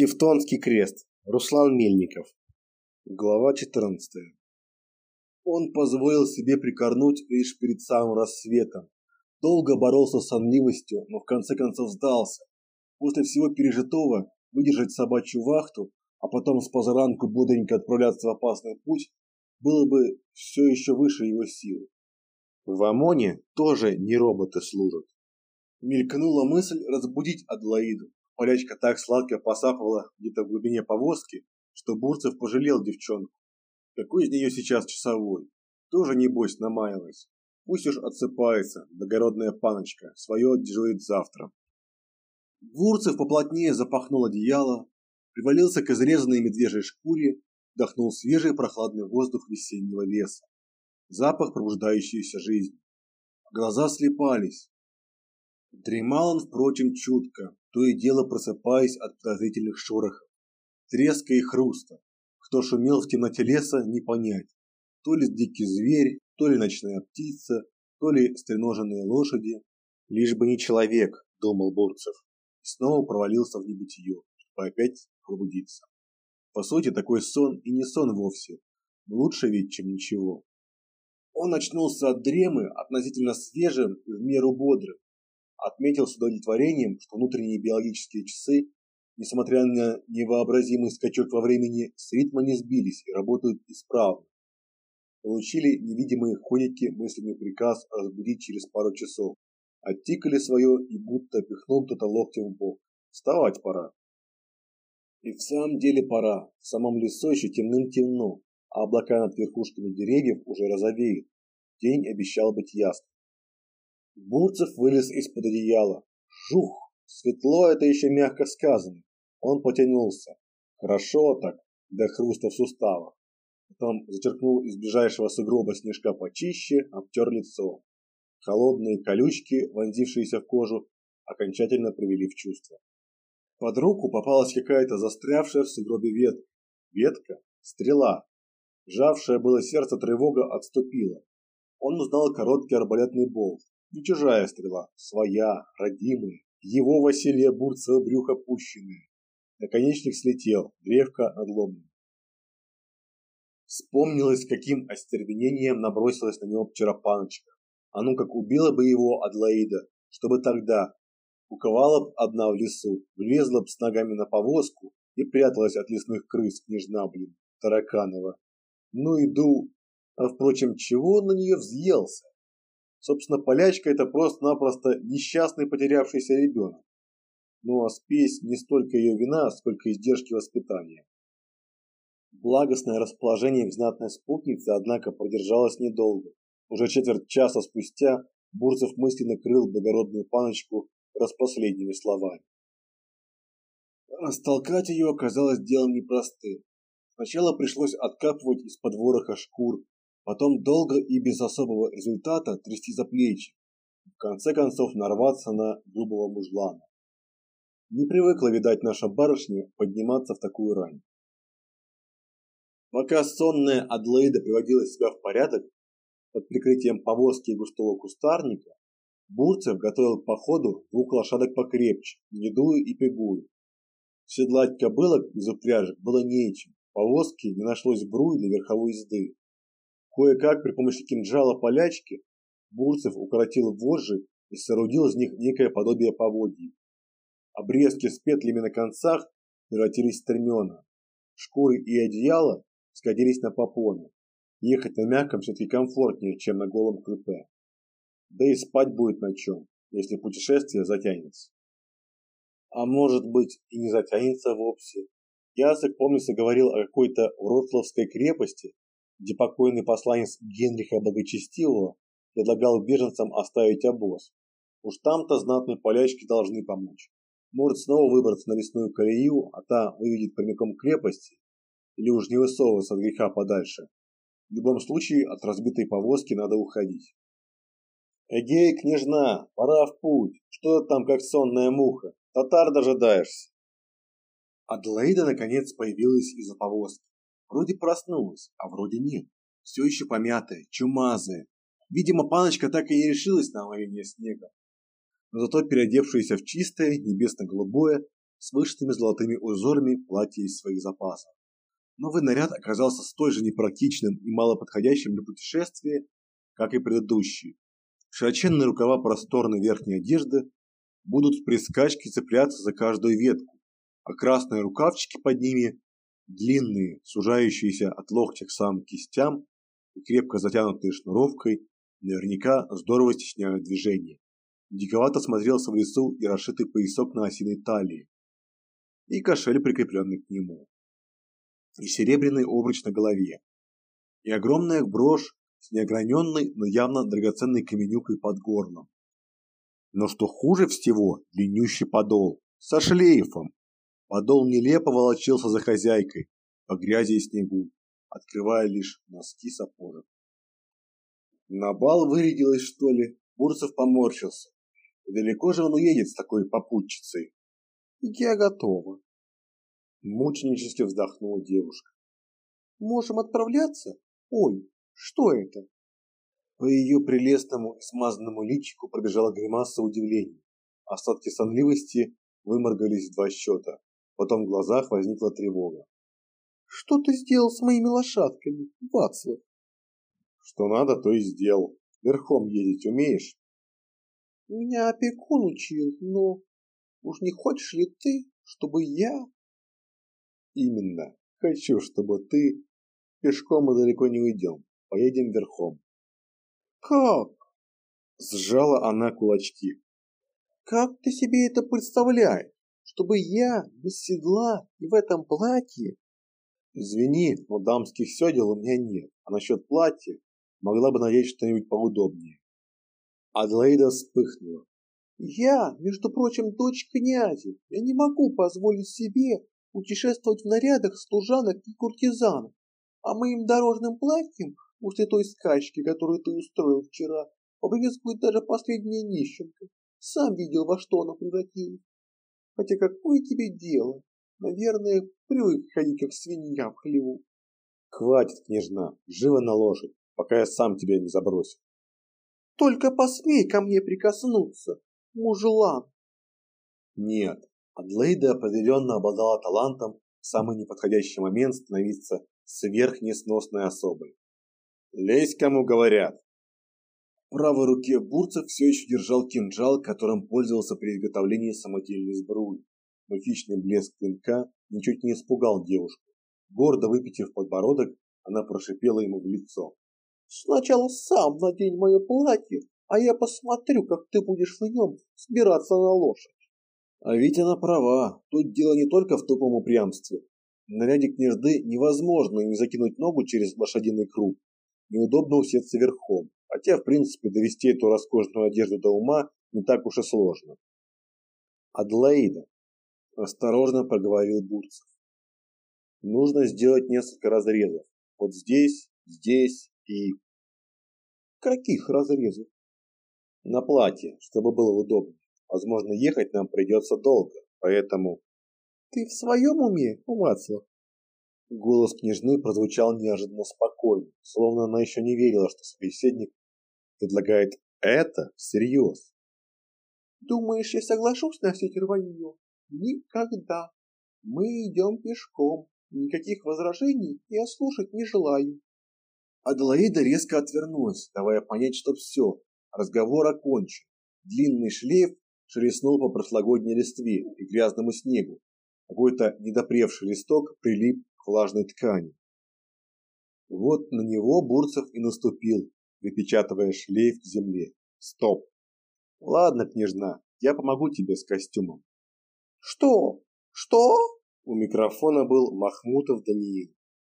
Тевтонский крест. Руслан Мельников. Глава 14. Он позволил себе прикорнуть лишь перед самым рассветом. Долго боролся с сонливостью, но в конце концов сдался. После всего пережитого выдержать собачью вахту, а потом с позаранку бодренько отправляться в опасный путь, было бы все еще выше его сил. В ОМОНе тоже не роботы служат. Мелькнула мысль разбудить Адлоиду. Полячка так сладко посапывала где-то в глубине повозки, что Бурцев пожалел девчонку. Какой из нее сейчас часовой? Тоже, небось, намаялась. Пусть уж отсыпается, догородная паночка, свое отдежурит завтра. Бурцев поплотнее запахнул одеяло, привалился к изрезанной медвежьей шкуре, вдохнул свежий прохладный воздух весеннего леса. Запах пробуждающейся жизни. Глаза слепались. Дремал он, впрочем, чутко, то и дело просыпаясь от подозрительных шорохов, треска и хруста. Кто шумел в темноте леса, не понять. То ли дикий зверь, то ли ночная птица, то ли стреноженные лошади. Лишь бы не человек, думал Бурцев, и снова провалился в небытие, чтобы опять пробудиться. По сути, такой сон и не сон вовсе, но лучше ведь, чем ничего. Он очнулся от дремы относительно свежим и в меру бодрым, отметил с удовлетворением, что внутренние биологические часы, несмотря на невообразимый скачок во времени, с ритма не сбились и работают исправно. Получили невидимые ходики мысленный приказ разбудить через пару часов. Оттикали свое и будто пихнул кто-то локтем в бок. Вставать пора. И в самом деле пора. В самом лесу еще темным-темно, а облака над верхушками деревьев уже розовеют. День обещал быть ясным. Бурцев вылез из-под одеяла. Жух! Светло это еще мягко сказано. Он потянулся. Хорошо так, до хруста в суставах. Потом зачерпнул из ближайшего сугроба снежка почище, обтер лицо. Холодные колючки, вонзившиеся в кожу, окончательно привели в чувство. Под руку попалась какая-то застрявшая в сугробе ветка. Ветка – стрела. Жавшее было сердце тревога отступила. Он узнал короткий арбалетный болт. Не чужая стрела, своя, родимая, его Василия Бурцева брюхо пущенное. Наконечник слетел, древко надломлено. Вспомнилось, каким остервенением набросилась на него вчера паночка. А ну как убила бы его Адлоида, чтобы тогда уковала б одна в лесу, влезла б с ногами на повозку и пряталась от лесных крыс княжна, блин, Тараканова. Ну иду, а впрочем, чего он на нее взъелся? Собственно, полячка это просто-напросто несчастный потерявшийся ребенок. Ну а спесь не столько ее вина, сколько издержки воспитания. Благостное расположение к знатной спутнице, однако, продержалось недолго. Уже четверть часа спустя Бурцев мысленно крыл благородную паночку распоследними словами. Растолкать ее оказалось делом непростым. Сначала пришлось откапывать из-под вороха шкур, потом долго и без особого результата трясти за плечи, в конце концов нарваться на грубого мужлана. Не привыкла, видать, наша барышня подниматься в такую рань. Пока сонная Адлоида приводила себя в порядок, под прикрытием повозки и густого кустарника, Бурцев готовил к походу двух лошадок покрепче, Недую и Пегую. Седлать кобылок из упряжек было нечем, повозки не нашлось бруй для верховой езды. Кое-как при помощи кинжала полячки Бурцев укоротил вожжи и соорудил из них некое подобие поводья. Обрезки с петлями на концах превратились в стремена. Шкуры и одеяло сходились на попоны. Ехать на мягком все-таки комфортнее, чем на голом крупе. Да и спать будет на чем, если путешествие затянется. А может быть и не затянется вовсе. Ясок, помнится, говорил о какой-то Вроцлавской крепости, где покойный посланец Генриха Благочестивого предлагал беженцам оставить обоз. Уж там-то знатные полячки должны помочь. Может снова выбраться на лесную колею, а та выведет прямиком к крепости, или уж не высовываться от греха подальше. В любом случае от разбитой повозки надо уходить. Эгей, княжна, пора в путь. Что ты там как сонная муха? Татар дожидаешься. Адлоида наконец появилась из-за повозки. Вроде проснулась, а вроде нет. Все еще помятая, чумазая. Видимо, паночка так и не решилась на омовение снега. Но зато переодевшаяся в чистое, небесно-голубое, с вышитыми золотыми узорами платье из своих запасов. Новый наряд оказался столь же непрактичным и малоподходящим для путешествия, как и предыдущий. Широченные рукава просторной верхней одежды будут в прискачке цепляться за каждую ветку, а красные рукавчики под ними, длинные, сужающиеся от локтя к самым кистям и крепко затянутые шнуровкой, наверняка здорово стесняют движение. Диковато смотрелся в лесу и расшитый поясок на осиной талии, и кошель, прикрепленный к нему, и серебряный обруч на голове, и огромная брошь с неограненной, но явно драгоценной каменюкой под горлом. Но что хуже всего, длиннющий подол, со шлейфом. Подол нелепо волочился за хозяйкой, по грязи и снегу, открывая лишь носки сапожек. На бал вырядилась, что ли? Бурцев поморщился. Далеко же он уедет с такой попутчицей? Я готова. Мученически вздохнула девушка. Можем отправляться? Ой, что это? По ее прелестному и смазанному личику пробежала гримаса удивления. Остатки сонливости выморгались в два счета. Потом в глазах возникла тревога. Что ты сделал с моими лошадками, Вацлав? Что надо, то и сделал. Верхом ездить умеешь? Меня опекун учил, но уж не хочешь ли ты, чтобы я Именно. Хочу, чтобы ты... Пешком мы далеко не уйдем. Поедем верхом. Как? Сжала она кулачки. Как ты себе это представляешь? Чтобы я без седла и в этом платье? Извини, но дамских седел у меня нет. А насчет платья могла бы надеть что-нибудь поудобнее. Адлейда вспыхнула. Я, между прочим, дочь князя. Я не могу позволить себе путешествовать в нарядах служанок и куртизанок, а моим дорожным платьем после той скачки, которую ты устроил вчера, побрезгует даже последняя нищенка. Сам видел, во что она превратилась. Хотя какое тебе дело? Наверное, привык ходить, как свинья в хлеву. Хватит, княжна, живо на лошадь, пока я сам тебя не забросил. Только посмей ко мне прикоснуться, мужелан. Нет, Адлейда определенно обладала талантом в самый неподходящий момент становиться сверхнесносной особой. «Лезь, кому говорят!» В правой руке Бурцев все еще держал кинжал, которым пользовался при изготовлении самодельной сбруи. Но хищный блеск клинка ничуть не испугал девушку. Гордо выпитив подбородок, она прошипела ему в лицо. «Сначала сам надень мое платье, а я посмотрю, как ты будешь в нем сбираться на лошадь». А ведь она права, тут дело не только в тупом упрямстве. В наряде княжды невозможно не закинуть ногу через лошадиный круг, неудобно усеться верхом, хотя, в принципе, довести эту роскошную одежду до ума не так уж и сложно. Адлаида, осторожно проговорил Бурцев. Нужно сделать несколько разрезов. Вот здесь, здесь и... Каких разрезов? На платье, чтобы было удобно. Возможно, ехать нам придется долго, поэтому... Ты в своем уме, Вацлав? Голос княжны прозвучал неожиданно спокойно, словно она еще не верила, что собеседник предлагает это всерьез. Думаешь, я соглашусь на все эти рванье? Никогда. Мы идем пешком. Никаких возражений я слушать не желаю. Аделаида резко отвернулась, давая понять, что все, разговор окончен. Длинный шлейф шелестнул по прошлогодней листве и грязному снегу. Какой-то недопревший листок прилип к влажной ткани. Вот на него Бурцев и наступил, припечатывая шлейф к земле. Стоп. Ладно, княжна, я помогу тебе с костюмом. Что? Что? У микрофона был Махмутов Даниил.